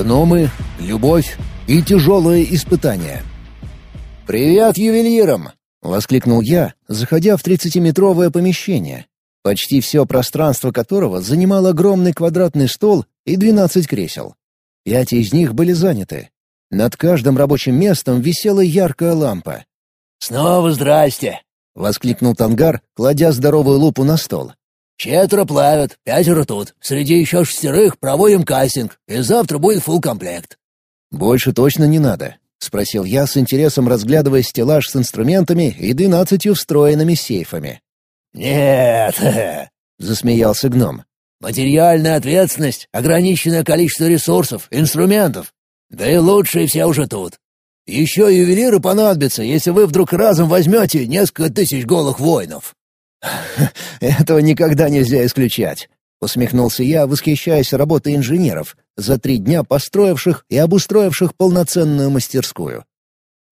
Гномы, любовь и тяжелое испытание. «Привет ювелирам!» — воскликнул я, заходя в тридцатиметровое помещение, почти все пространство которого занимал огромный квадратный стол и двенадцать кресел. Пять из них были заняты. Над каждым рабочим местом висела яркая лампа. «Снова здрасте!» — воскликнул Тангар, кладя здоровую лупу на стол. «Четверо плавят, пятеро тут. Среди еще шестерых проводим кастинг, и завтра будет фулл комплект». «Больше точно не надо», — спросил я с интересом, разглядывая стеллаж с инструментами и двенадцатью встроенными сейфами. «Нет», — засмеялся гном. «Материальная ответственность, ограниченное количество ресурсов, инструментов. Да и лучшие все уже тут. Еще ювелиры понадобятся, если вы вдруг разом возьмете несколько тысяч голых воинов». «Этого никогда нельзя исключать», — усмехнулся я, восхищаясь работой инженеров, за три дня построивших и обустроивших полноценную мастерскую.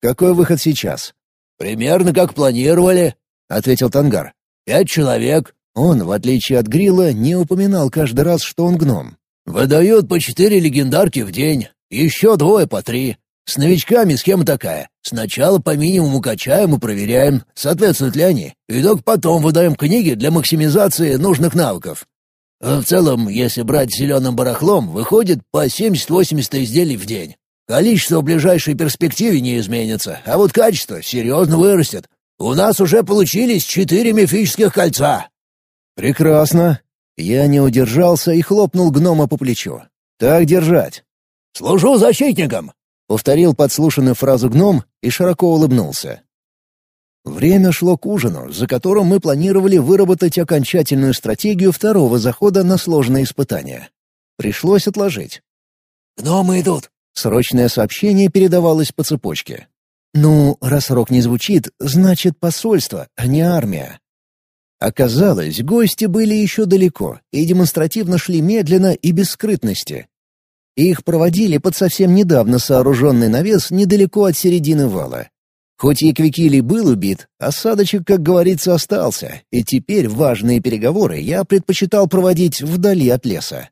«Какой выход сейчас?» «Примерно как планировали», — ответил Тангар. «Пять человек». Он, в отличие от Грила, не упоминал каждый раз, что он гном. «Выдают по четыре легендарки в день, еще двое по три. С новичками схема такая. Сначала по минимуму качаем и проверяем, соответствуют ли они, и только потом выдаем книги для максимизации нужных навыков. В целом, если брать зеленым барахлом, выходит по 70-80 изделий в день. Количество в ближайшей перспективе не изменится, а вот качество серьезно вырастет. У нас уже получились четыре мифических кольца». «Прекрасно». Я не удержался и хлопнул гнома по плечу. «Так держать». «Служу защитником!» — повторил подслушанную фразу гном и широко улыбнулся. Время шло к ужину, за которым мы планировали выработать окончательную стратегию второго захода на сложное испытание. Пришлось отложить. «Гномы идут!» Срочное сообщение передавалось по цепочке. «Ну, раз рок не звучит, значит посольство, а не армия». Оказалось, гости были еще далеко и демонстративно шли медленно и без скрытности. Их проводили под совсем недавно сооруженный навес недалеко от середины вала. Хоть и Квикилий был убит, осадочек, как говорится, остался, и теперь важные переговоры я предпочитал проводить вдали от леса.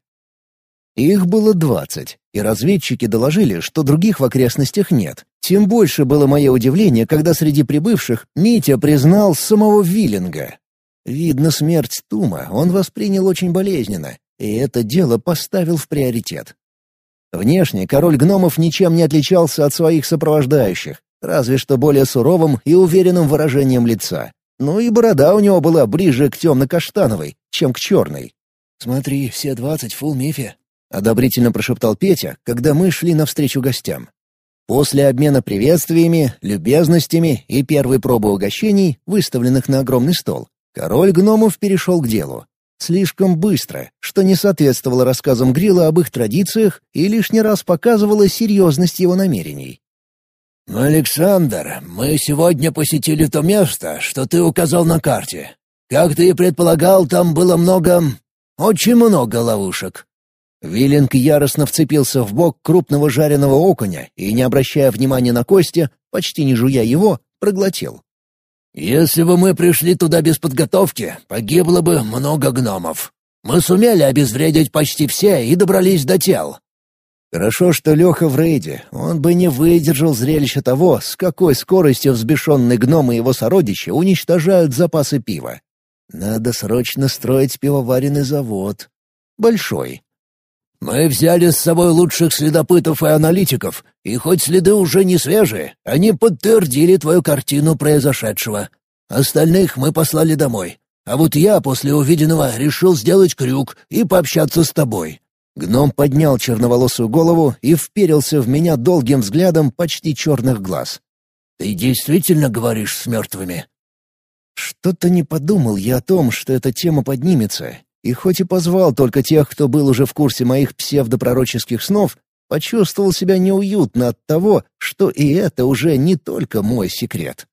Их было двадцать, и разведчики доложили, что других в окрестностях нет. Тем больше было мое удивление, когда среди прибывших Митя признал самого Виллинга. Видно, смерть Тума он воспринял очень болезненно, и это дело поставил в приоритет. Внешне король гномов ничем не отличался от своих сопровождающих, разве что более суровым и уверенным выражением лица. Ну и борода у него была ближе к темно-каштановой, чем к черной. «Смотри, все двадцать фул мифе», — одобрительно прошептал Петя, когда мы шли навстречу гостям. После обмена приветствиями, любезностями и первой пробы угощений, выставленных на огромный стол, король гномов перешел к делу. Слишком быстро, что не соответствовало рассказам Грила об их традициях и лишний раз показывало серьезность его намерений. «Александр, мы сегодня посетили то место, что ты указал на карте. Как ты и предполагал, там было много... очень много ловушек». Виллинг яростно вцепился в бок крупного жареного окуня и, не обращая внимания на кости, почти не жуя его, проглотил. «Если бы мы пришли туда без подготовки, погибло бы много гномов. Мы сумели обезвредить почти все и добрались до тел. Хорошо, что Леха в рейде. Он бы не выдержал зрелища того, с какой скоростью взбешенные гномы и его сородичи уничтожают запасы пива. Надо срочно строить пивоваренный завод. Большой. «Мы взяли с собой лучших следопытов и аналитиков, и хоть следы уже не свежие, они подтвердили твою картину произошедшего. Остальных мы послали домой. А вот я после увиденного решил сделать крюк и пообщаться с тобой. Гном поднял черноволосую голову и вперился в меня долгим взглядом почти черных глаз. «Ты действительно говоришь с мертвыми?» Что-то не подумал я о том, что эта тема поднимется, и хоть и позвал только тех, кто был уже в курсе моих псевдопророческих снов, почувствовал себя неуютно от того, что и это уже не только мой секрет.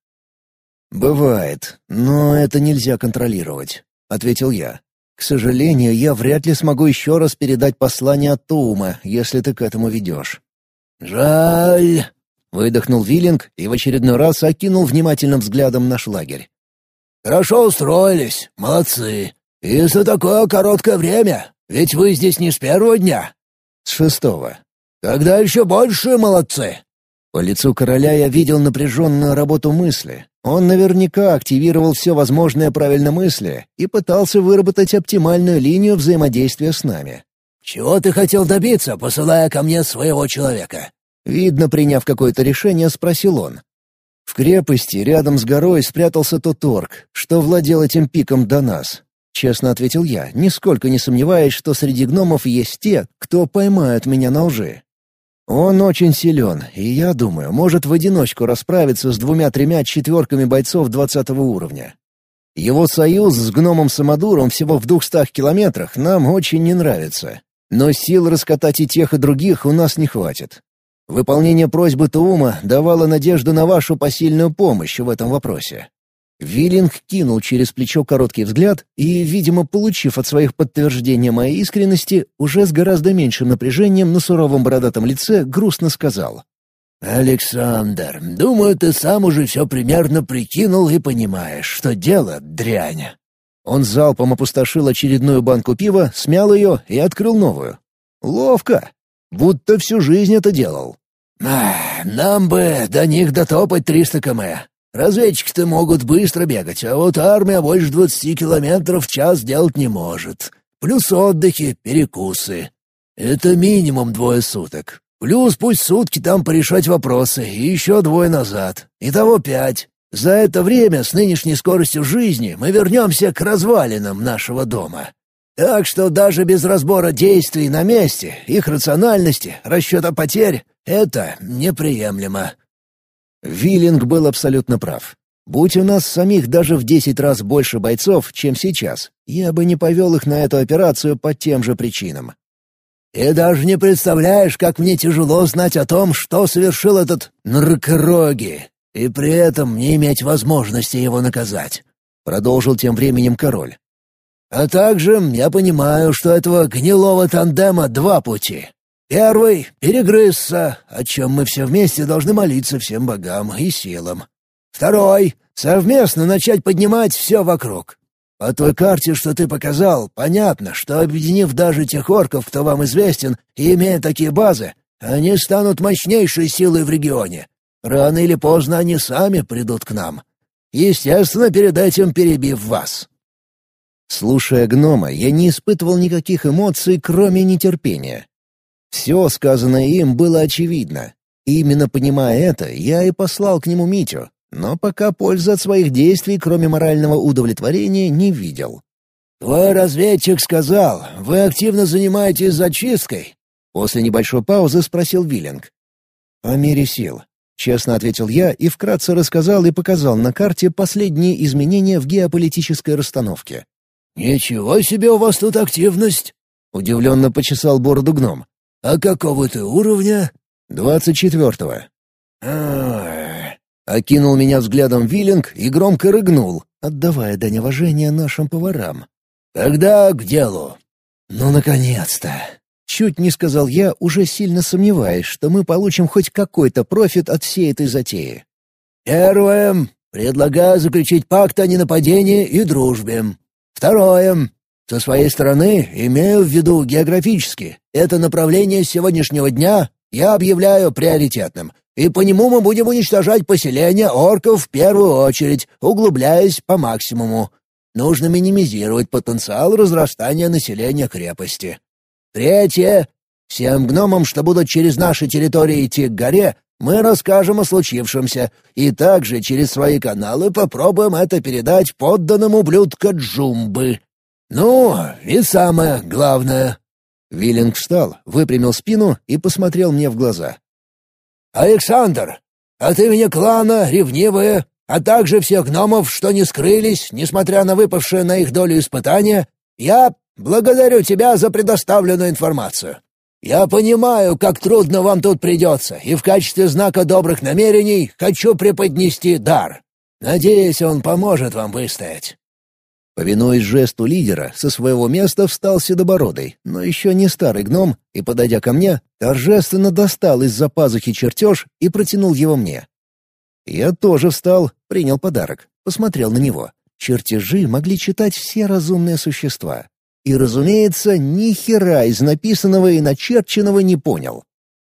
«Бывает, но это нельзя контролировать», — ответил я. К сожалению, я вряд ли смогу еще раз передать послание от Тума, если ты к этому ведешь». «Жаль», — выдохнул Виллинг и в очередной раз окинул внимательным взглядом наш лагерь. «Хорошо устроились, молодцы. И за такое короткое время, ведь вы здесь не с первого дня». «С шестого». Тогда еще больше молодцы!» По лицу короля я видел напряженную работу мысли. Он наверняка активировал все возможное правильно мысли и пытался выработать оптимальную линию взаимодействия с нами. «Чего ты хотел добиться, посылая ко мне своего человека?» Видно, приняв какое-то решение, спросил он. В крепости рядом с горой спрятался тот орк, что владел этим пиком до нас. Честно ответил я, нисколько не сомневаясь, что среди гномов есть те, кто поймают меня на лжи. Он очень силен, и, я думаю, может в одиночку расправиться с двумя-тремя четверками бойцов двадцатого уровня. Его союз с гномом Самодуром всего в двухстах километрах нам очень не нравится. Но сил раскатать и тех, и других у нас не хватит. Выполнение просьбы Туума давало надежду на вашу посильную помощь в этом вопросе. Виллинг кинул через плечо короткий взгляд и, видимо, получив от своих подтверждения моей искренности, уже с гораздо меньшим напряжением на суровом бородатом лице грустно сказал. «Александр, думаю, ты сам уже все примерно прикинул и понимаешь, что дело дрянь». Он залпом опустошил очередную банку пива, смял ее и открыл новую. Ловко. Будто всю жизнь это делал. «Нам бы до них дотопать триста км. Разведчики-то могут быстро бегать, а вот армия больше двадцати километров в час делать не может. Плюс отдыхи, перекусы. Это минимум двое суток. Плюс пусть сутки там порешать вопросы, и еще двое назад. Итого пять. За это время с нынешней скоростью жизни мы вернемся к развалинам нашего дома. Так что даже без разбора действий на месте, их рациональности, расчета потерь — это неприемлемо. Виллинг был абсолютно прав. Будь у нас самих даже в десять раз больше бойцов, чем сейчас, я бы не повел их на эту операцию по тем же причинам. «И даже не представляешь, как мне тяжело знать о том, что совершил этот Нркроги, и при этом не иметь возможности его наказать», — продолжил тем временем король. «А также я понимаю, что этого гнилого тандема два пути. Первый — перегрызся, о чем мы все вместе должны молиться всем богам и силам. Второй — совместно начать поднимать все вокруг. По той карте, что ты показал, понятно, что, объединив даже тех орков, кто вам известен, и имея такие базы, они станут мощнейшей силой в регионе. Рано или поздно они сами придут к нам. Естественно, перед этим перебив вас». Слушая гнома, я не испытывал никаких эмоций, кроме нетерпения. Все сказанное им было очевидно. Именно понимая это, я и послал к нему Митю, но пока пользы от своих действий, кроме морального удовлетворения, не видел. «Твой разведчик сказал, вы активно занимаетесь зачисткой?» После небольшой паузы спросил Виллинг. «По мере сил», — честно ответил я и вкратце рассказал и показал на карте последние изменения в геополитической расстановке. «Ничего себе у вас тут активность!» — удивленно почесал бороду гном. «А какого ты уровня?» «Двадцать четвертого». Окинул меня взглядом Виллинг и громко рыгнул, отдавая дань уважения нашим поварам. «Тогда к делу». «Ну, наконец-то!» Чуть не сказал я, уже сильно сомневаясь, что мы получим хоть какой-то профит от всей этой затеи. «Первое. Предлагаю заключить пакт о ненападении и дружбе. Второе. Со своей стороны, имею в виду географически, это направление сегодняшнего дня я объявляю приоритетным, и по нему мы будем уничтожать поселения орков в первую очередь, углубляясь по максимуму. Нужно минимизировать потенциал разрастания населения крепости. Третье. Всем гномам, что будут через наши территории идти к горе, мы расскажем о случившемся, и также через свои каналы попробуем это передать подданному ублюдка Джумбы. «Ну, и самое главное...» Виллинг встал, выпрямил спину и посмотрел мне в глаза. «Александр, от имени клана ревнивые, а также всех гномов, что не скрылись, несмотря на выпавшее на их долю испытания, я благодарю тебя за предоставленную информацию. Я понимаю, как трудно вам тут придется, и в качестве знака добрых намерений хочу преподнести дар. Надеюсь, он поможет вам выстоять». Повинуясь жесту лидера, со своего места встал седобородый, но еще не старый гном, и, подойдя ко мне, торжественно достал из-за пазухи чертеж и протянул его мне. Я тоже встал, принял подарок, посмотрел на него. Чертежи могли читать все разумные существа. И, разумеется, ни хера из написанного и начерченного не понял.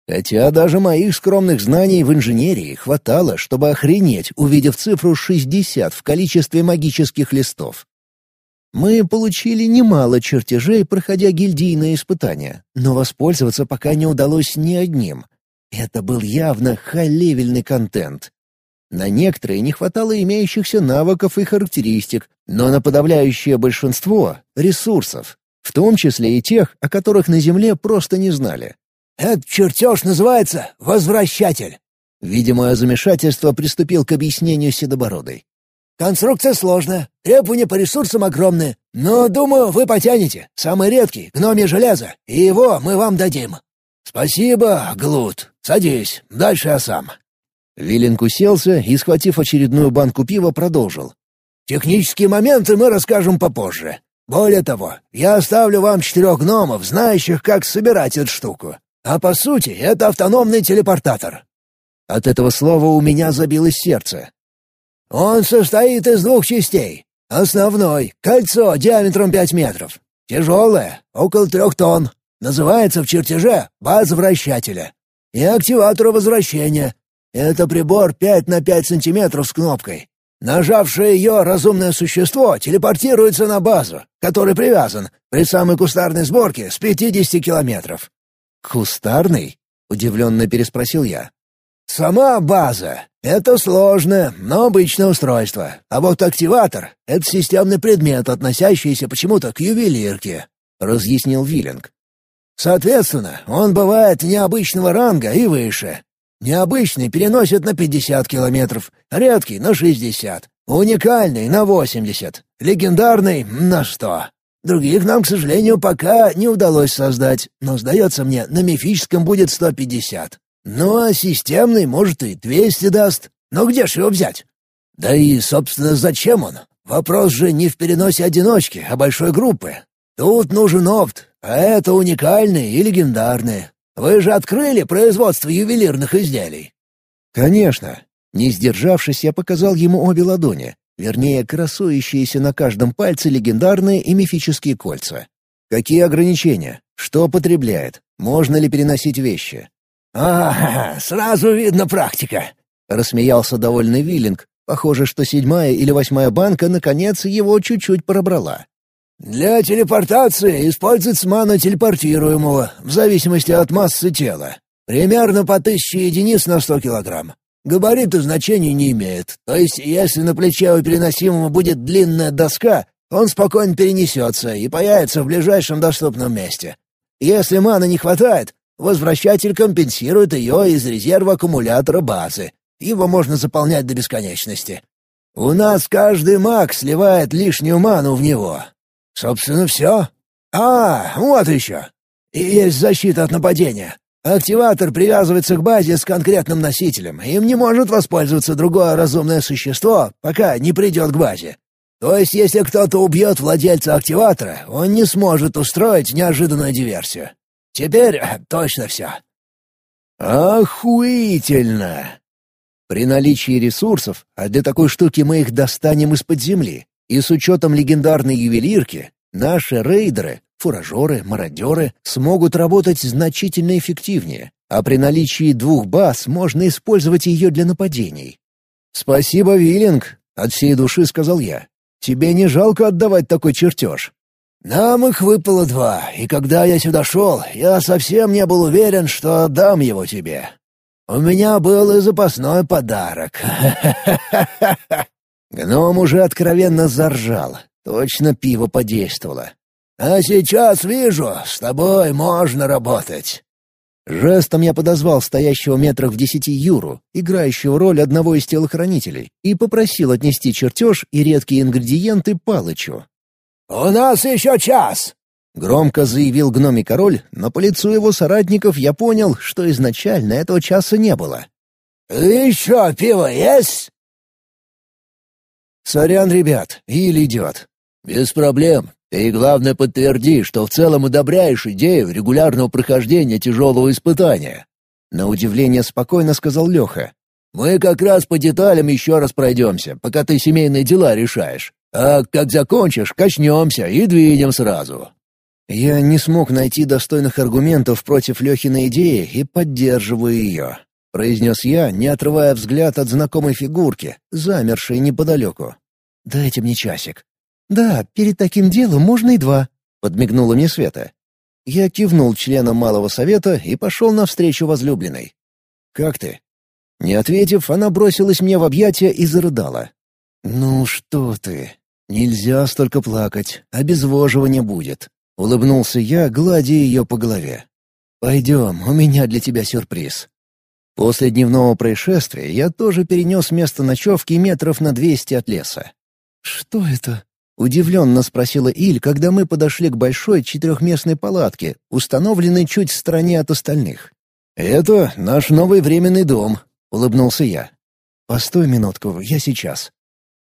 Хотя даже моих скромных знаний в инженерии хватало, чтобы охренеть, увидев цифру 60 в количестве магических листов. Мы получили немало чертежей, проходя гильдийные испытания, но воспользоваться пока не удалось ни одним. Это был явно хай-левельный контент. На некоторые не хватало имеющихся навыков и характеристик, но на подавляющее большинство — ресурсов, в том числе и тех, о которых на Земле просто не знали. «Этот чертеж называется «Возвращатель». Видимо, замешательство приступил к объяснению Седобородой. «Конструкция сложная, требования по ресурсам огромные, но, думаю, вы потянете. Самый редкий — гномье железо, и его мы вам дадим». «Спасибо, Глут. Садись, дальше я сам». Виллинг уселся и, схватив очередную банку пива, продолжил. «Технические моменты мы расскажем попозже. Более того, я оставлю вам четырех гномов, знающих, как собирать эту штуку. А по сути, это автономный телепортатор. От этого слова у меня забилось сердце. Он состоит из двух частей. Основной — кольцо диаметром 5 метров. Тяжелое — около трех тонн. Называется в чертеже «база вращателя». И активатор возвращения. Это прибор 5 на 5 сантиметров с кнопкой. Нажавшее ее разумное существо телепортируется на базу, который привязан при самой кустарной сборке с 50 километров. «Кустарный?» — удивленно переспросил я. «Сама база — это сложное, но обычное устройство, а вот активатор — это системный предмет, относящийся почему-то к ювелирке», — разъяснил Виллинг. «Соответственно, он бывает необычного ранга и выше. Необычный переносит на 50 километров, редкий — на 60, уникальный — на 80, легендарный — на 100. Других нам, к сожалению, пока не удалось создать, но, сдается мне, на мифическом будет 150. Ну а системный, может, и 200 даст. Но где ж его взять? Да и, собственно, зачем он? Вопрос же не в переносе одиночки, а большой группы. Тут нужен опт, а это уникальные и легендарные. Вы же открыли производство ювелирных изделий. Конечно. Не сдержавшись, я показал ему обе ладони, вернее, красующиеся на каждом пальце легендарные и мифические кольца. Какие ограничения? Что потребляет? Можно ли переносить вещи? «А, сразу видно практика», — рассмеялся довольный Виллинг. Похоже, что седьмая или восьмая банка наконец его чуть-чуть пробрала. «Для телепортации используется мана телепортируемого, в зависимости от массы тела. Примерно по тысяче единиц на сто килограмм. Габариты значения не имеет, то есть если на плече у переносимого будет длинная доска, он спокойно перенесется и появится в ближайшем доступном месте. Если маны не хватает, возвращатель компенсирует ее из резерва аккумулятора базы. Его можно заполнять до бесконечности. У нас каждый маг сливает лишнюю ману в него. Собственно, все. А, вот еще. И есть защита от нападения. Активатор привязывается к базе с конкретным носителем, им не может воспользоваться другое разумное существо, пока не придет к базе. То есть, если кто-то убьет владельца активатора, он не сможет устроить неожиданную диверсию. Теперь точно все. Охуительно! При наличии ресурсов, а для такой штуки мы их достанем из-под земли, и с учетом легендарной ювелирки, наши рейдеры фуражеры, мародеры смогут работать значительно эффективнее, а при наличии двух баз можно использовать ее для нападений. «Спасибо, Виллинг», — от всей души сказал я. «Тебе не жалко отдавать такой чертеж?» «Нам их выпало два, и когда я сюда шел, я совсем не был уверен, что отдам его тебе. У меня был и запасной подарок». Гном уже откровенно заржал. Точно пиво подействовало. А сейчас вижу, с тобой можно работать». Жестом я подозвал стоящего метрах в десяти Юру, играющего роль одного из телохранителей, и попросил отнести чертеж и редкие ингредиенты Палычу. «У нас еще час!» — громко заявил гномий король, но по лицу его соратников я понял, что изначально этого часа не было. «Еще пиво есть?» «Сорян, ребят, или идет». «Без проблем. Ты, главное, подтверди, что в целом одобряешь идею регулярного прохождения тяжелого испытания». На удивление спокойно сказал Леха. «Мы как раз по деталям еще раз пройдемся, пока ты семейные дела решаешь. А как закончишь, качнемся и двинем сразу». Я не смог найти достойных аргументов против Лехиной идеи и поддерживаю ее. — произнес я, не отрывая взгляд от знакомой фигурки, замершей неподалеку. «Дайте мне часик». «Да, перед таким делом можно и два», — подмигнула мне Света. Я кивнул членам малого совета и пошел навстречу возлюбленной. «Как ты?» Не ответив, она бросилась мне в объятия и зарыдала. «Ну что ты? Нельзя столько плакать, обезвоживание будет», — улыбнулся я, гладя ее по голове. «Пойдем, у меня для тебя сюрприз». После дневного происшествия я тоже перенес место ночевки метров на двести от леса. «Что это?» — удивленно спросила Иль, когда мы подошли к большой четырехместной палатке, установленной чуть в стороне от остальных. «Это наш новый временный дом», — улыбнулся я. «Постой минутку, я сейчас».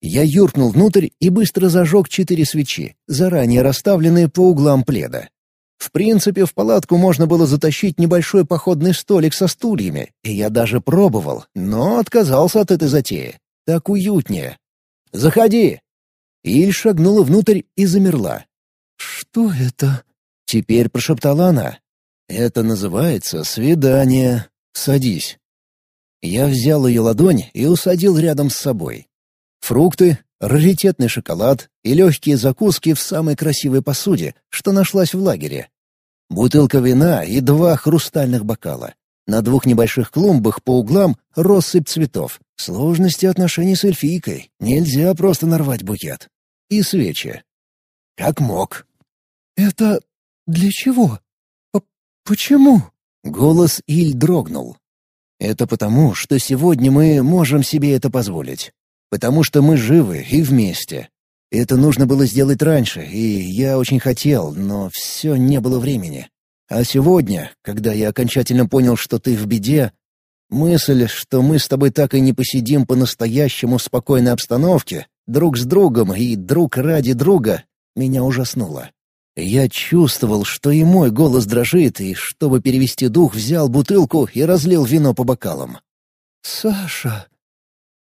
Я юркнул внутрь и быстро зажег четыре свечи, заранее расставленные по углам пледа. В принципе, в палатку можно было затащить небольшой походный столик со стульями, и я даже пробовал, но отказался от этой затеи. Так уютнее. «Заходи!» Иль шагнула внутрь и замерла. «Что это?» — теперь прошептала она. «Это называется свидание. Садись». Я взял ее ладонь и усадил рядом с собой. Фрукты, раритетный шоколад и легкие закуски в самой красивой посуде, что нашлась в лагере. Бутылка вина и два хрустальных бокала. На двух небольших клумбах по углам россыпь цветов. Сложности отношений с эльфийкой. Нельзя просто нарвать букет. И свечи. Как мог. «Это для чего? П почему?» Голос Иль дрогнул. «Это потому, что сегодня мы можем себе это позволить. Потому что мы живы и вместе. Это нужно было сделать раньше, и я очень хотел, но все не было времени. А сегодня, когда я окончательно понял, что ты в беде, мысль, что мы с тобой так и не посидим по-настоящему в спокойной обстановке, друг с другом и друг ради друга, меня ужаснула. Я чувствовал, что и мой голос дрожит, и, чтобы перевести дух, взял бутылку и разлил вино по бокалам. «Саша!»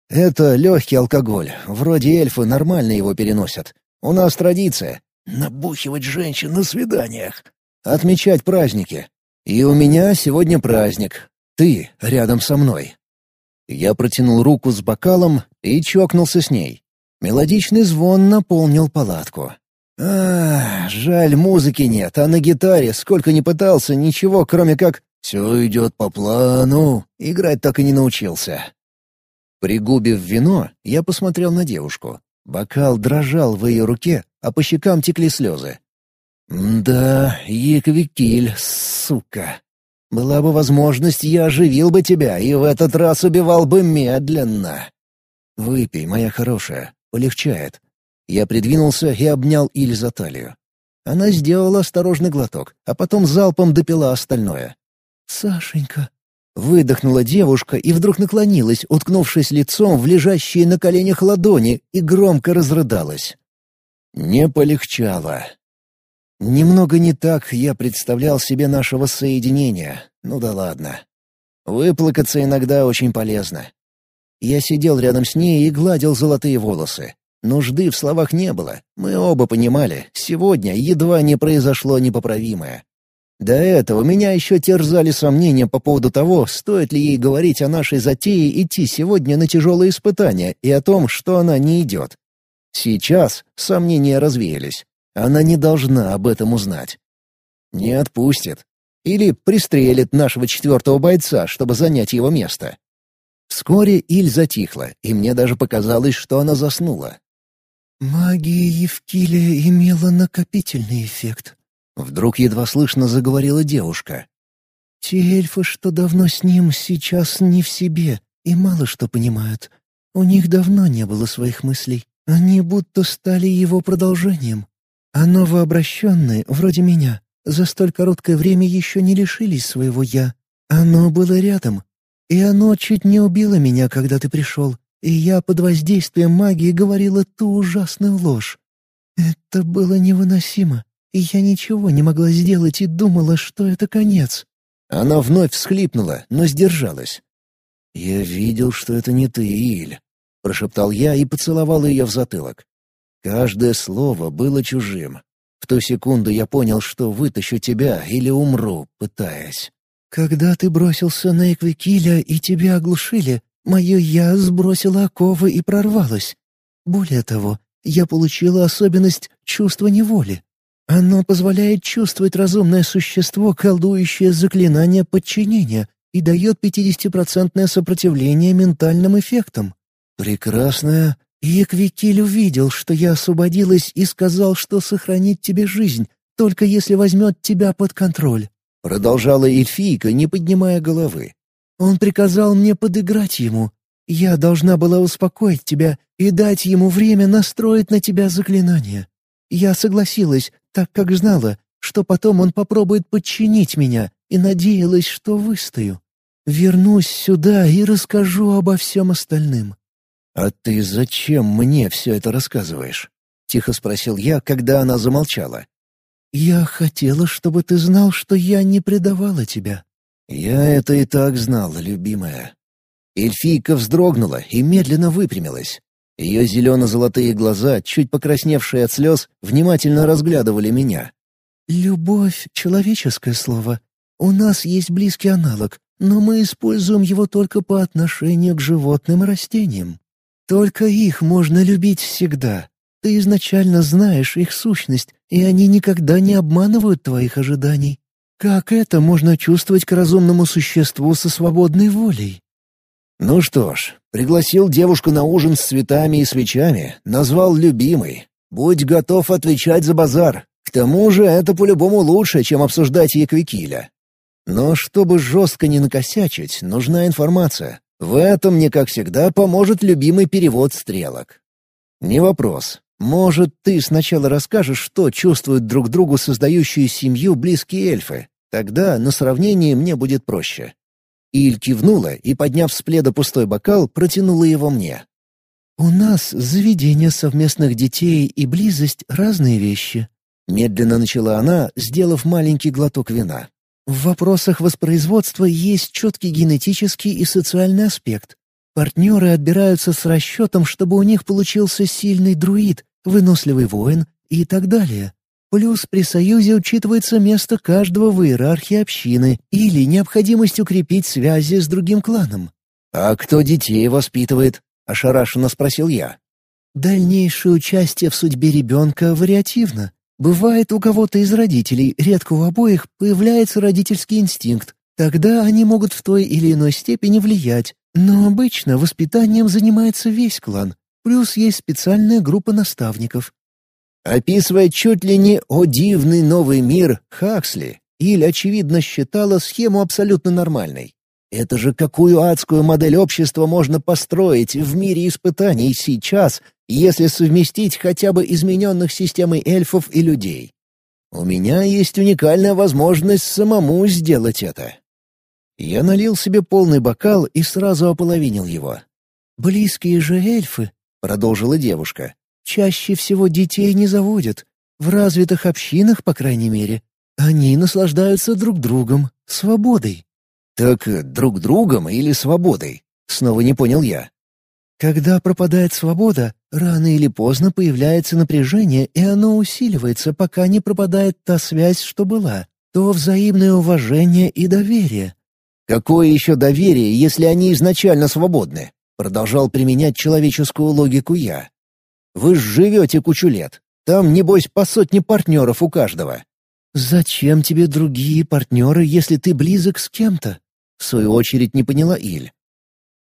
Это легкий алкоголь. Вроде эльфы нормально его переносят. У нас традиция — набухивать женщин на свиданиях, отмечать праздники. И у меня сегодня праздник. Ты рядом со мной. Я протянул руку с бокалом и чокнулся с ней. Мелодичный звон наполнил палатку. А, жаль, музыки нет, а на гитаре, сколько ни пытался, ничего, кроме как «все идет по плану», играть так и не научился. Пригубив вино, я посмотрел на девушку. Бокал дрожал в ее руке, а по щекам текли слезы. «Да, Еквикиль, сука. Была бы возможность, я оживил бы тебя и в этот раз убивал бы медленно. Выпей, моя хорошая, полегчает». Я придвинулся и обнял Иль за талию. Она сделала осторожный глоток, а потом залпом допила остальное. «Сашенька», Выдохнула девушка и вдруг наклонилась, уткнувшись лицом в лежащие на коленях ладони, и громко разрыдалась. Не полегчало. Немного не так я представлял себе нашего соединения. Ну да ладно. Выплакаться иногда очень полезно. Я сидел рядом с ней и гладил золотые волосы. Нужды в словах не было. Мы оба понимали, сегодня едва не произошло непоправимое. До этого меня еще терзали сомнения по поводу того, стоит ли ей говорить о нашей затее идти сегодня на тяжелые испытания и о том, что она не идет. Сейчас сомнения развеялись. Она не должна об этом узнать. Не отпустит. Или пристрелит нашего четвертого бойца, чтобы занять его место. Вскоре Иль затихла, и мне даже показалось, что она заснула. «Магия Евкилия имела накопительный эффект», Вдруг едва слышно заговорила девушка. «Те эльфы, что давно с ним, сейчас не в себе и мало что понимают. У них давно не было своих мыслей. Они будто стали его продолжением. А новообращенные, вроде меня, за столь короткое время еще не лишились своего «я». Оно было рядом. И оно чуть не убило меня, когда ты пришел. И я под воздействием магии говорила ту ужасную ложь. Это было невыносимо и я ничего не могла сделать и думала, что это конец». Она вновь всхлипнула, но сдержалась. «Я видел, что это не ты, Иль», — прошептал я и поцеловал ее в затылок. Каждое слово было чужим. В ту секунду я понял, что вытащу тебя или умру, пытаясь. «Когда ты бросился на Эквикиля и тебя оглушили, мое «я» сбросило оковы и прорвалось. Более того, я получила особенность чувства неволи. Оно позволяет чувствовать разумное существо, колдующее заклинание подчинения, и дает 50% сопротивление ментальным эффектам. Прекрасное. И увидел, что я освободилась и сказал, что сохранит тебе жизнь, только если возьмет тебя под контроль. Продолжала эльфийка, не поднимая головы. Он приказал мне подыграть ему. Я должна была успокоить тебя и дать ему время настроить на тебя заклинание. Я согласилась, так как знала, что потом он попробует подчинить меня, и надеялась, что выстою. Вернусь сюда и расскажу обо всем остальным». «А ты зачем мне все это рассказываешь?» — тихо спросил я, когда она замолчала. «Я хотела, чтобы ты знал, что я не предавала тебя». «Я это и так знала, любимая». Эльфийка вздрогнула и медленно выпрямилась. Ее зелено-золотые глаза, чуть покрасневшие от слез, внимательно разглядывали меня. «Любовь — человеческое слово. У нас есть близкий аналог, но мы используем его только по отношению к животным и растениям. Только их можно любить всегда. Ты изначально знаешь их сущность, и они никогда не обманывают твоих ожиданий. Как это можно чувствовать к разумному существу со свободной волей? Ну что ж, пригласил девушку на ужин с цветами и свечами, назвал любимой. Будь готов отвечать за базар. К тому же это по-любому лучше, чем обсуждать Еквикиля. Но чтобы жестко не накосячить, нужна информация. В этом мне, как всегда, поможет любимый перевод стрелок. Не вопрос. Может, ты сначала расскажешь, что чувствуют друг другу создающие семью близкие эльфы. Тогда на сравнении мне будет проще. Иль кивнула и, подняв с пледа пустой бокал, протянула его мне. «У нас заведение совместных детей и близость — разные вещи», — медленно начала она, сделав маленький глоток вина. В вопросах воспроизводства есть четкий генетический и социальный аспект. Партнеры отбираются с расчетом, чтобы у них получился сильный друид, выносливый воин и так далее. Плюс при союзе учитывается место каждого в иерархии общины или необходимость укрепить связи с другим кланом. «А кто детей воспитывает?» — ошарашенно спросил я. Дальнейшее участие в судьбе ребенка вариативно. Бывает, у кого-то из родителей, редко у обоих, появляется родительский инстинкт. Тогда они могут в той или иной степени влиять. Но обычно воспитанием занимается весь клан. Плюс есть специальная группа наставников. Описывая чуть ли не «О дивный новый мир» Хаксли, Иль, очевидно, считала схему абсолютно нормальной. Это же какую адскую модель общества можно построить в мире испытаний сейчас, если совместить хотя бы измененных системой эльфов и людей? У меня есть уникальная возможность самому сделать это. Я налил себе полный бокал и сразу ополовинил его. «Близкие же эльфы», — продолжила девушка, — «чаще всего детей не заводят. В развитых общинах, по крайней мере. Они наслаждаются друг другом, свободой. «Так друг другом или свободой?» — снова не понял я. «Когда пропадает свобода, рано или поздно появляется напряжение, и оно усиливается, пока не пропадает та связь, что была, то взаимное уважение и доверие». «Какое еще доверие, если они изначально свободны?» — продолжал применять человеческую логику я. «Вы живете кучу лет. Там, небось, по сотне партнеров у каждого». «Зачем тебе другие партнеры, если ты близок с кем-то?» В свою очередь не поняла Иль.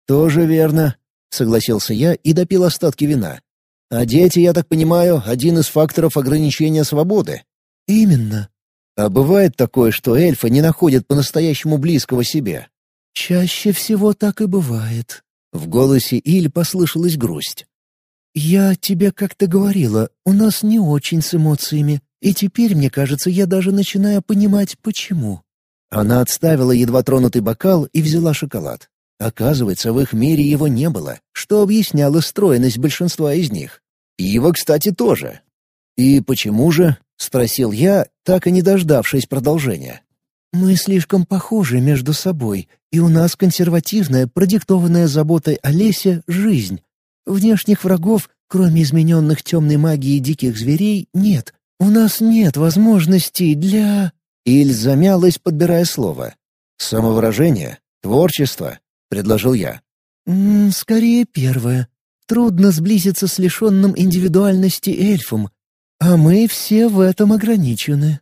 «Тоже верно», — согласился я и допил остатки вина. «А дети, я так понимаю, один из факторов ограничения свободы». «Именно». «А бывает такое, что эльфы не находят по-настоящему близкого себе?» «Чаще всего так и бывает». В голосе Иль послышалась грусть. «Я тебе как-то говорила, у нас не очень с эмоциями, и теперь, мне кажется, я даже начинаю понимать, почему». Она отставила едва тронутый бокал и взяла шоколад. Оказывается, в их мире его не было, что объясняло стройность большинства из них. Пиво, кстати, тоже. «И почему же?» — спросил я, так и не дождавшись продолжения. «Мы слишком похожи между собой, и у нас консервативная, продиктованная заботой о лесе, жизнь. Внешних врагов, кроме измененных темной магией диких зверей, нет, «У нас нет возможностей для...» Иль замялась, подбирая слово. «Самовыражение? Творчество?» — предложил я. «М -м, «Скорее первое. Трудно сблизиться с лишенным индивидуальности эльфом, а мы все в этом ограничены».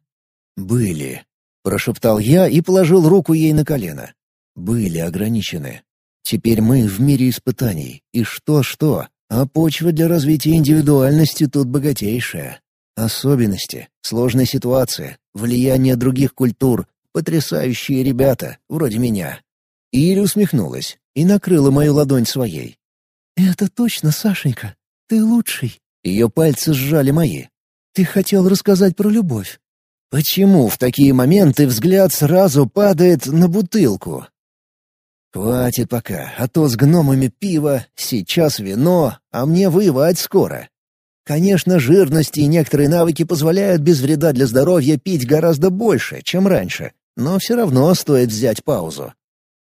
«Были», — прошептал я и положил руку ей на колено. «Были ограничены. Теперь мы в мире испытаний, и что-что, а почва для развития индивидуальности тут богатейшая. Особенности, сложная ситуация, влияние других культур, потрясающие ребята, вроде меня. Иля усмехнулась и накрыла мою ладонь своей. «Это точно, Сашенька. Ты лучший». Ее пальцы сжали мои. «Ты хотел рассказать про любовь». «Почему в такие моменты взгляд сразу падает на бутылку?» «Хватит пока, а то с гномами пиво, сейчас вино, а мне воевать скоро. Конечно, жирность и некоторые навыки позволяют без вреда для здоровья пить гораздо больше, чем раньше, но все равно стоит взять паузу.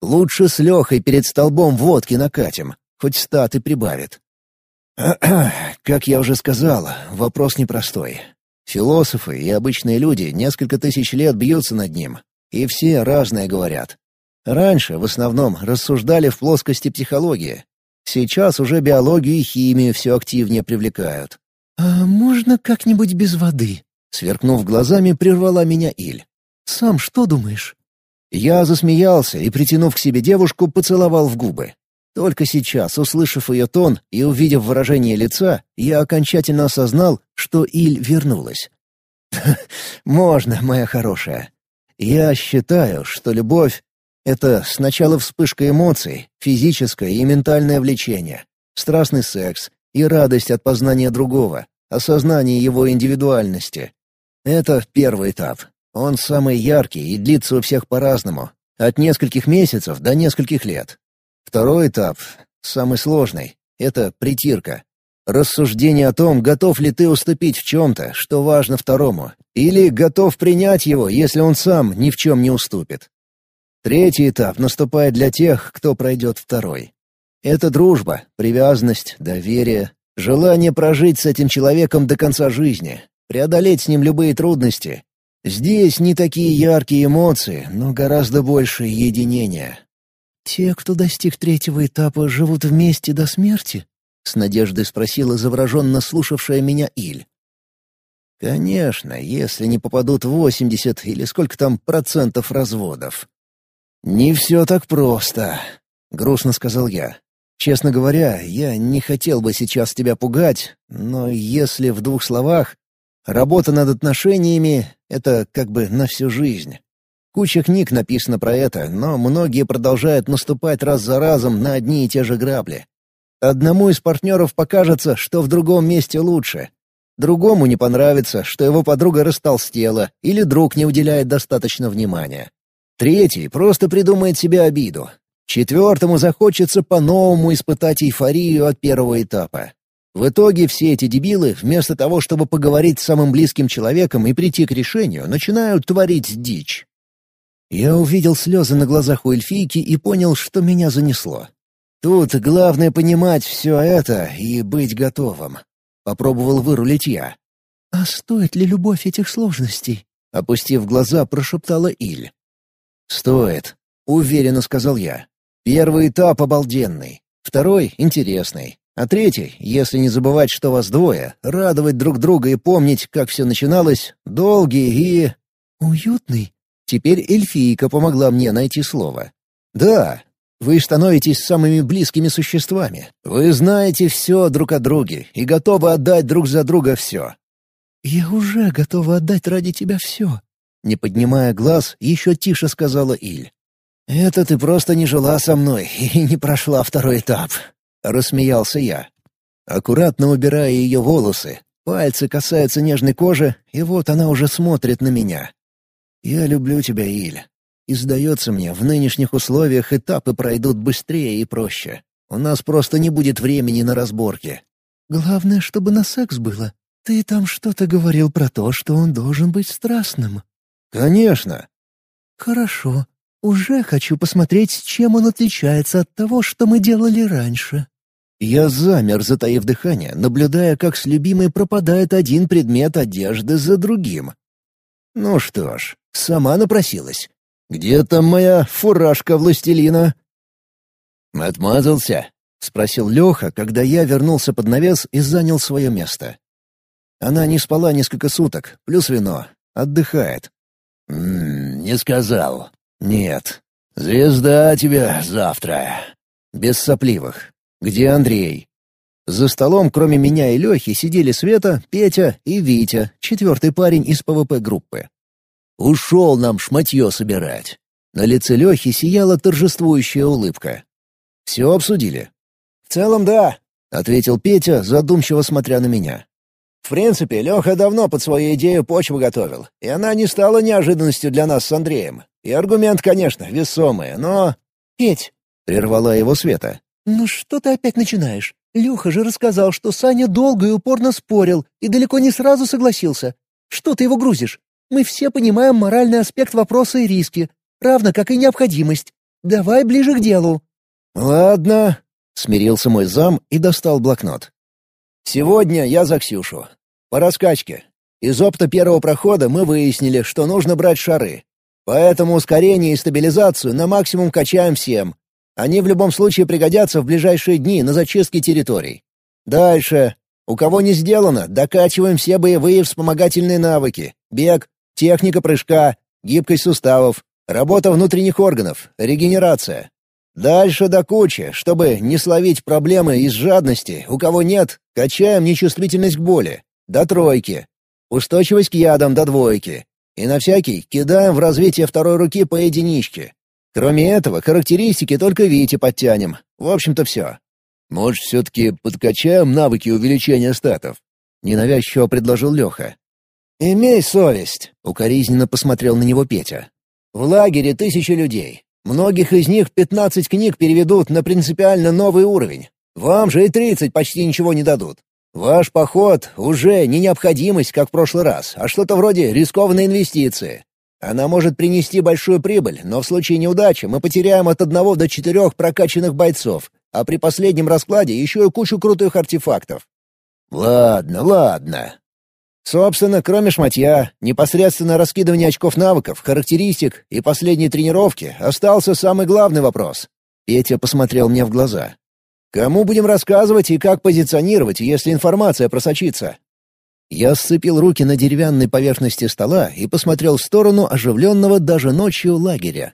Лучше с Лехой перед столбом водки накатим, хоть статы прибавит. Как я уже сказал, вопрос непростой. Философы и обычные люди несколько тысяч лет бьются над ним, и все разное говорят. Раньше в основном рассуждали в плоскости психологии. Сейчас уже биологию и химию все активнее привлекают. «А можно как-нибудь без воды?» Сверкнув глазами, прервала меня Иль. «Сам что думаешь?» Я засмеялся и, притянув к себе девушку, поцеловал в губы. Только сейчас, услышав ее тон и увидев выражение лица, я окончательно осознал, что Иль вернулась. «Можно, моя хорошая. Я считаю, что любовь — это сначала вспышка эмоций, физическое и ментальное влечение, страстный секс, и радость от познания другого, осознания его индивидуальности. Это первый этап. Он самый яркий и длится у всех по-разному, от нескольких месяцев до нескольких лет. Второй этап, самый сложный, это притирка. Рассуждение о том, готов ли ты уступить в чем-то, что важно второму, или готов принять его, если он сам ни в чем не уступит. Третий этап наступает для тех, кто пройдет второй. Это дружба, привязанность, доверие, желание прожить с этим человеком до конца жизни, преодолеть с ним любые трудности. Здесь не такие яркие эмоции, но гораздо больше единения. «Те, кто достиг третьего этапа, живут вместе до смерти?» — с надеждой спросила завороженно слушавшая меня Иль. «Конечно, если не попадут в восемьдесят или сколько там процентов разводов». «Не все так просто», — грустно сказал я. Честно говоря, я не хотел бы сейчас тебя пугать, но если в двух словах, работа над отношениями — это как бы на всю жизнь. Куча книг написано про это, но многие продолжают наступать раз за разом на одни и те же грабли. Одному из партнеров покажется, что в другом месте лучше. Другому не понравится, что его подруга растолстела или друг не уделяет достаточно внимания. Третий просто придумает себе обиду, Четвертому захочется по-новому испытать эйфорию от первого этапа. В итоге все эти дебилы, вместо того, чтобы поговорить с самым близким человеком и прийти к решению, начинают творить дичь. Я увидел слезы на глазах у эльфийки и понял, что меня занесло. Тут главное понимать все это и быть готовым. Попробовал вырулить я. «А стоит ли любовь этих сложностей?» Опустив глаза, прошептала Иль. «Стоит», — уверенно сказал я. Первый этап обалденный, второй — интересный, а третий, если не забывать, что вас двое, радовать друг друга и помнить, как все начиналось, долгий и... Уютный. Теперь эльфийка помогла мне найти слово. Да, вы становитесь самыми близкими существами. Вы знаете все друг о друге и готовы отдать друг за друга все. «Я уже готова отдать ради тебя все», — не поднимая глаз, еще тише сказала Иль. «Это ты просто не жила со мной и не прошла второй этап», — рассмеялся я. Аккуратно убирая ее волосы, пальцы касаются нежной кожи, и вот она уже смотрит на меня. «Я люблю тебя, Иль. И сдается мне, в нынешних условиях этапы пройдут быстрее и проще. У нас просто не будет времени на разборки». «Главное, чтобы на секс было. Ты там что-то говорил про то, что он должен быть страстным». «Конечно». «Хорошо. Уже хочу посмотреть, чем он отличается от того, что мы делали раньше». Я замер, затаив дыхание, наблюдая, как с любимой пропадает один предмет одежды за другим. Ну что ж, сама напросилась. «Где там моя фуражка властелина?» «Отмазался?» — спросил Леха, когда я вернулся под навес и занял свое место. Она не спала несколько суток, плюс вино. Отдыхает. «М -м, «Не сказал». «Нет». «Звезда тебя завтра». Без сопливых. «Где Андрей?» За столом, кроме меня и Лехи, сидели Света, Петя и Витя, четвертый парень из ПВП-группы. «Ушел нам шматье собирать». На лице Лехи сияла торжествующая улыбка. «Все обсудили?» «В целом, да», — ответил Петя, задумчиво смотря на меня. В принципе, Леха давно под свою идею почву готовил, и она не стала неожиданностью для нас с Андреем. И аргумент, конечно, весомый, но... «Петь!» — прервала его Света. «Ну что ты опять начинаешь? Леха же рассказал, что Саня долго и упорно спорил и далеко не сразу согласился. Что ты его грузишь? Мы все понимаем моральный аспект вопроса и риски, равно как и необходимость. Давай ближе к делу». «Ладно», — смирился мой зам и достал блокнот. Сегодня я за Ксюшу. По раскачке. Из опыта первого прохода мы выяснили, что нужно брать шары. Поэтому ускорение и стабилизацию на максимум качаем всем. Они в любом случае пригодятся в ближайшие дни на зачистке территорий. Дальше. У кого не сделано, докачиваем все боевые вспомогательные навыки. Бег, техника прыжка, гибкость суставов, работа внутренних органов, регенерация. Дальше до кучи, чтобы не словить проблемы из жадности, у кого нет, качаем нечувствительность к боли. До тройки. Устойчивость к ядам до двойки. И на всякий кидаем в развитие второй руки по единичке. Кроме этого, характеристики только Вите подтянем. В общем-то, все. Может, все-таки подкачаем навыки увеличения статов? Ненавязчиво предложил Леха. «Имей совесть», — укоризненно посмотрел на него Петя. «В лагере тысячи людей. Многих из них пятнадцать книг переведут на принципиально новый уровень. Вам же и тридцать почти ничего не дадут. Ваш поход уже не необходимость, как в прошлый раз, а что-то вроде рискованной инвестиции. Она может принести большую прибыль, но в случае неудачи мы потеряем от одного до четырех прокачанных бойцов, а при последнем раскладе еще и кучу крутых артефактов. Ладно, ладно. Собственно, кроме шматья, непосредственно раскидывания очков навыков, характеристик и последней тренировки, остался самый главный вопрос. Петя посмотрел мне в глаза. Кому будем рассказывать и как позиционировать, если информация просочится? Я сцепил руки на деревянной поверхности стола и посмотрел в сторону оживленного даже ночью лагеря.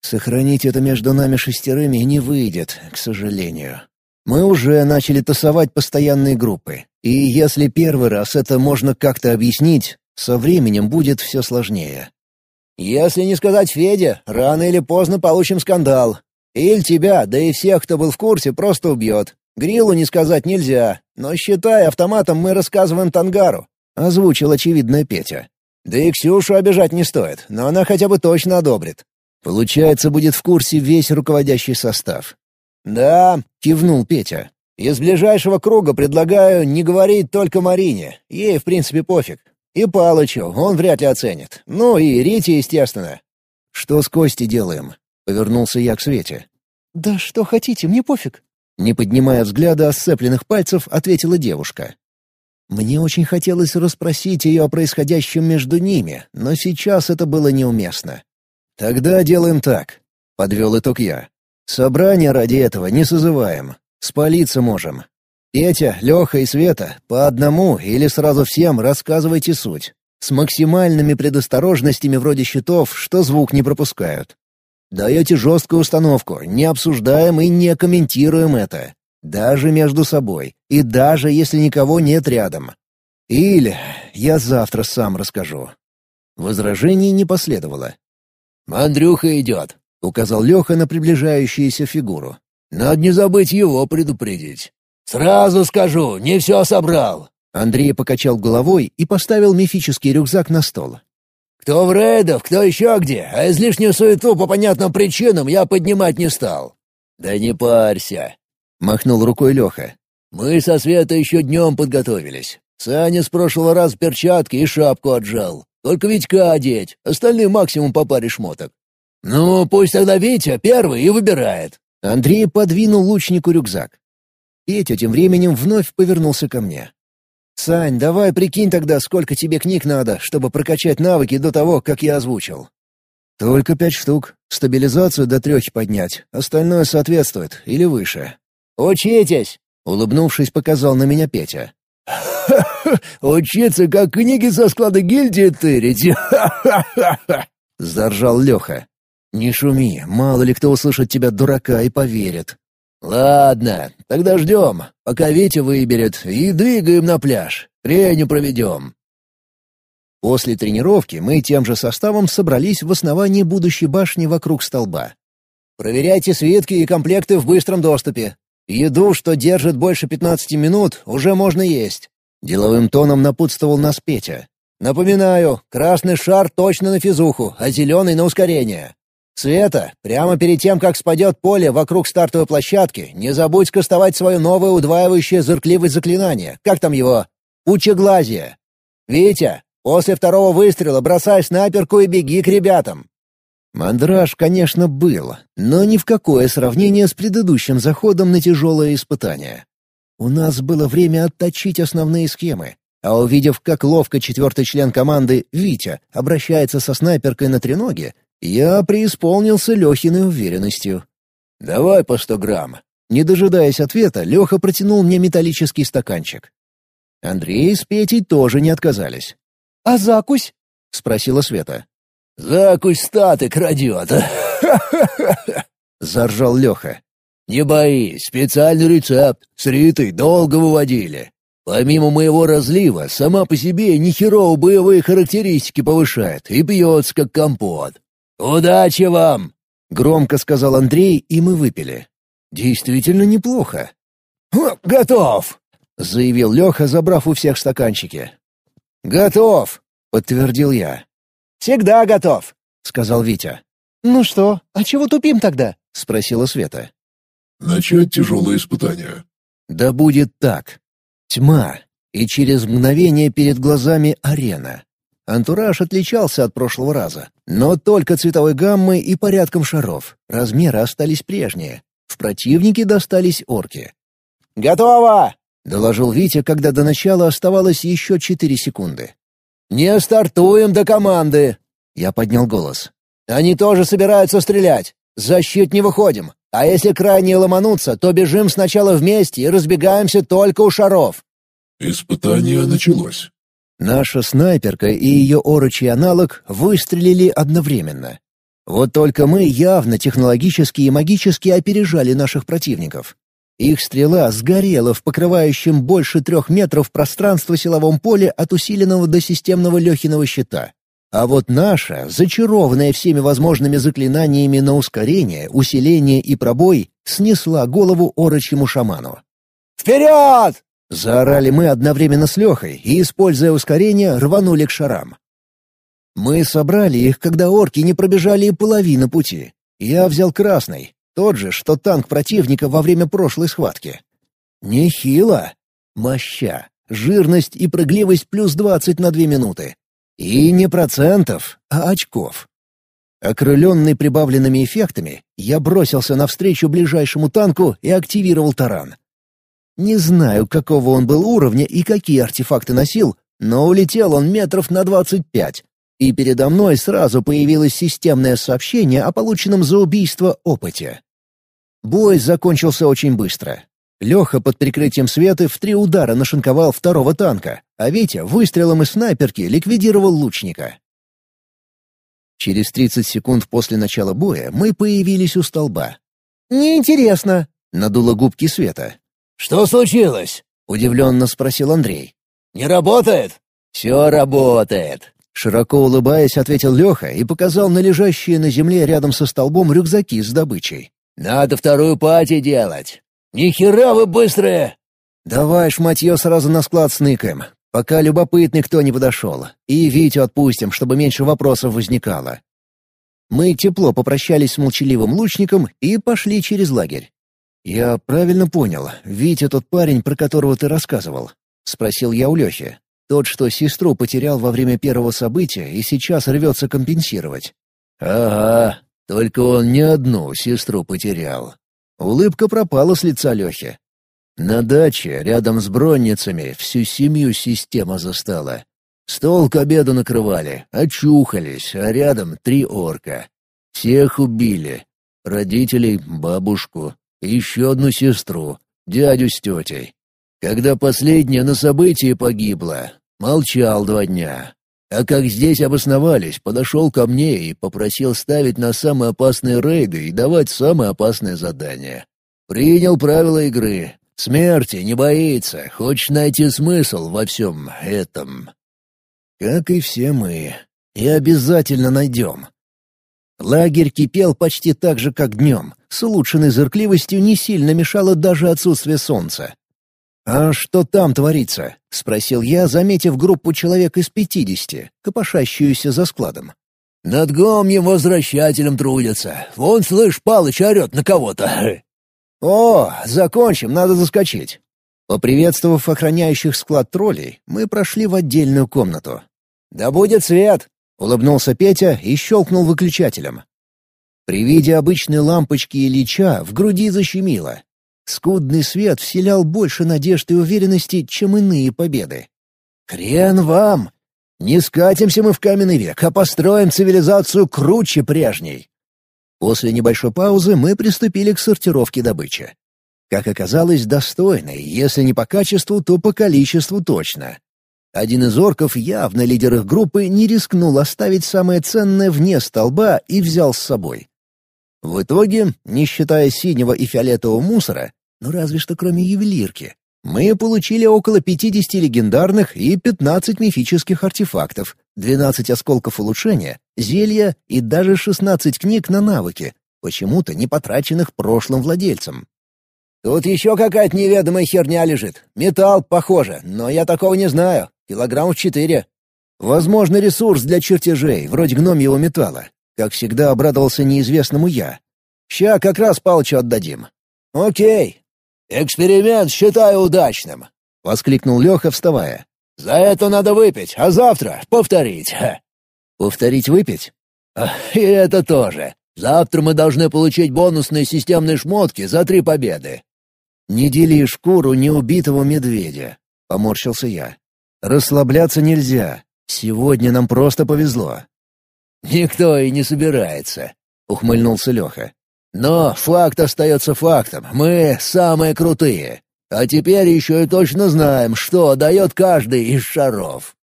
Сохранить это между нами шестерыми не выйдет, к сожалению. Мы уже начали тасовать постоянные группы, и если первый раз это можно как-то объяснить, со временем будет все сложнее. «Если не сказать Феде, рано или поздно получим скандал. Иль тебя, да и всех, кто был в курсе, просто убьет. Грилу не сказать нельзя, но, считай, автоматом мы рассказываем Тангару», — озвучил очевидное Петя. «Да и Ксюшу обижать не стоит, но она хотя бы точно одобрит». Получается, будет в курсе весь руководящий состав. «Да», — кивнул Петя. «Из ближайшего круга предлагаю не говорить только Марине. Ей, в принципе, пофиг. И Палычу, он вряд ли оценит. Ну и Рите, естественно». «Что с Костей делаем?» — повернулся я к Свете. «Да что хотите, мне пофиг». Не поднимая взгляда сцепленных пальцев, ответила девушка. Мне очень хотелось расспросить ее о происходящем между ними, но сейчас это было неуместно. «Тогда делаем так», — подвел итог я. Собрания ради этого не созываем. Спалиться можем. Петя, Леха и Света по одному или сразу всем рассказывайте суть. С максимальными предосторожностями вроде щитов, что звук не пропускают. Даете жесткую установку, не обсуждаем и не комментируем это. Даже между собой. И даже если никого нет рядом. Или я завтра сам расскажу. Возражений не последовало. «Андрюха идет», — указал Леха на приближающуюся фигуру. «Надо не забыть его предупредить». «Сразу скажу, не все собрал». Андрей покачал головой и поставил мифический рюкзак на стол. «Кто в рейдов, кто еще где, а излишнюю суету по понятным причинам я поднимать не стал». «Да не парься», — махнул рукой Леха. «Мы со Светой еще днем подготовились. Саня с прошлого раза перчатки и шапку отжал. Только Витька одеть, остальные максимум по паре шмоток. «Ну, пусть тогда Витя первый и выбирает». Андрей подвинул лучнику рюкзак. Петя тем временем вновь повернулся ко мне. «Сань, давай прикинь тогда, сколько тебе книг надо, чтобы прокачать навыки до того, как я озвучил». «Только пять штук. Стабилизацию до трех поднять. Остальное соответствует. Или выше». «Учитесь!» — улыбнувшись, показал на меня Петя. «Ха-ха! Учиться, как книги со склада гильдии тырить! Ха-ха-ха!» — заржал Леха. «Не шуми, мало ли кто услышит тебя дурака и поверит». «Ладно, тогда ждем, пока Витя выберет, и двигаем на пляж. Треню проведем». После тренировки мы тем же составом собрались в основании будущей башни вокруг столба. «Проверяйте свитки и комплекты в быстром доступе. Еду, что держит больше 15 минут, уже можно есть». Деловым тоном напутствовал нас Петя. «Напоминаю, красный шар точно на физуху, а зеленый — на ускорение. Света, прямо перед тем, как спадет поле вокруг стартовой площадки, не забудь скастовать свое новое удваивающее зыркливое заклинание. Как там его? Пучеглазие. Витя, после второго выстрела бросай снайперку и беги к ребятам. Мандраж, конечно, был, но ни в какое сравнение с предыдущим заходом на тяжелое испытание. У нас было время отточить основные схемы, а увидев, как ловко четвертый член команды, Витя, обращается со снайперкой на треноге, я преисполнился Лехиной уверенностью. «Давай по сто грамм». Не дожидаясь ответа, Леха протянул мне металлический стаканчик. Андрей с Петей тоже не отказались. «А закусь?» — спросила Света. «Закусь статы крадет!» — заржал Леха. «Не боись, специальный рецепт. С Ритой долго выводили. Помимо моего разлива, сама по себе нехерово боевые характеристики повышает и пьется как компот. «Удачи вам!» — громко сказал Андрей, и мы выпили. «Действительно неплохо». «Готов!» — заявил Леха, забрав у всех стаканчики. «Готов!» — подтвердил я. «Всегда готов!» — сказал Витя. «Ну что, а чего тупим тогда?» — спросила Света. «Начать тяжелое испытание». «Да будет так. Тьма, и через мгновение перед глазами арена. Антураж отличался от прошлого раза, но только цветовой гаммой и порядком шаров. Размеры остались прежние. В противнике достались орки. «Готово!» — доложил Витя, когда до начала оставалось еще четыре секунды. «Не стартуем до команды!» — я поднял голос. «Они тоже собираются стрелять. Защит не выходим. А если крайне ломануться, то бежим сначала вместе и разбегаемся только у шаров». «Испытание началось». Наша снайперка и ее орочий аналог выстрелили одновременно. Вот только мы явно технологически и магически опережали наших противников. Их стрела сгорела в покрывающем больше трех метров пространство силовом поле от усиленного до системного Лехиного щита. А вот наша, зачарованная всеми возможными заклинаниями на ускорение, усиление и пробой, снесла голову орочьему шаману. «Вперед!» Заорали мы одновременно с Лехой и, используя ускорение, рванули к шарам. Мы собрали их, когда орки не пробежали и половину пути. Я взял красный, тот же, что танк противника во время прошлой схватки. Нехило. Моща, жирность и прыгливость плюс двадцать на две минуты. И не процентов, а очков. Окрыленный прибавленными эффектами, я бросился навстречу ближайшему танку и активировал таран. Не знаю, какого он был уровня и какие артефакты носил, но улетел он метров на двадцать пять, и передо мной сразу появилось системное сообщение о полученном за убийство опыте. Бой закончился очень быстро. Леха под прикрытием света в три удара нашинковал второго танка, а Витя выстрелом из снайперки ликвидировал лучника. Через 30 секунд после начала боя мы появились у столба. «Неинтересно», — надула губки Света. «Что случилось?» — удивленно спросил Андрей. «Не работает?» «Все работает», — широко улыбаясь, ответил Леха и показал на лежащие на земле рядом со столбом рюкзаки с добычей. «Надо вторую пати делать. Нихера вы быстрые!» «Давай, шматье, сразу на склад сныкаем, пока любопытный кто не подошел. И Витю отпустим, чтобы меньше вопросов возникало». Мы тепло попрощались с молчаливым лучником и пошли через лагерь. «Я правильно понял, Витя тот парень, про которого ты рассказывал?» — спросил я у Лехи. Тот, что сестру потерял во время первого события и сейчас рвется компенсировать. «Ага, только он не одну сестру потерял». Улыбка пропала с лица Лехи. На даче, рядом с бронницами, всю семью система застала. Стол к обеду накрывали, очухались, а рядом три орка. Всех убили. Родителей, бабушку, еще одну сестру, дядю с тетей. Когда последняя на событии погибла, молчал два дня. А как здесь обосновались, подошел ко мне и попросил ставить на самые опасные рейды и давать самые опасные задания. Принял правила игры, Смерти не боится, хочешь найти смысл во всем этом. Как и все мы. И обязательно найдем. Лагерь кипел почти так же, как днем. С улучшенной зыркливостью не сильно мешало даже отсутствие солнца. «А что там творится?» — спросил я, заметив группу человек из пятидесяти, копошащуюся за складом. «Над гомьем возвращателем трудятся. Вон, слышь, Палыч орет на кого-то. «О, закончим, надо заскочить». Поприветствовав охраняющих склад троллей, мы прошли в отдельную комнату. «Да будет свет!» — улыбнулся Петя и щелкнул выключателем. При виде обычной лампочки Ильича в груди защемило. Скудный свет вселял больше надежд и уверенности, чем иные победы. «Хрен вам! Не скатимся мы в каменный век, а построим цивилизацию круче прежней!» После небольшой паузы мы приступили к сортировке добычи. Как оказалось, достойной, если не по качеству, то по количеству точно. Один из орков, явно лидер их группы, не рискнул оставить самое ценное вне столба и взял с собой. В итоге, не считая синего и фиолетового мусора, ну разве что кроме ювелирки, мы получили около 50 легендарных и 15 мифических артефактов, 12 осколков улучшения, зелья и даже 16 книг на навыки, почему-то не потраченных прошлым владельцем. «Тут еще какая-то неведомая херня лежит. Металл, похоже, но я такого не знаю. Килограммов четыре». Возможно, ресурс для чертежей, вроде гномьего металла. Как всегда обрадовался неизвестному я. «Ща как раз Палычу отдадим». «Окей». «Эксперимент считаю удачным», — воскликнул Леха, вставая. За это надо выпить, а завтра повторить. Повторить выпить? И это тоже. Завтра мы должны получить бонусные системные шмотки за три победы. Не дели шкуру неубитого медведя, — поморщился я. Расслабляться нельзя. Сегодня нам просто повезло. Никто и не собирается, — ухмыльнулся Леха. Но факт остается фактом. Мы самые крутые. А теперь еще и точно знаем, что дает каждый из шаров.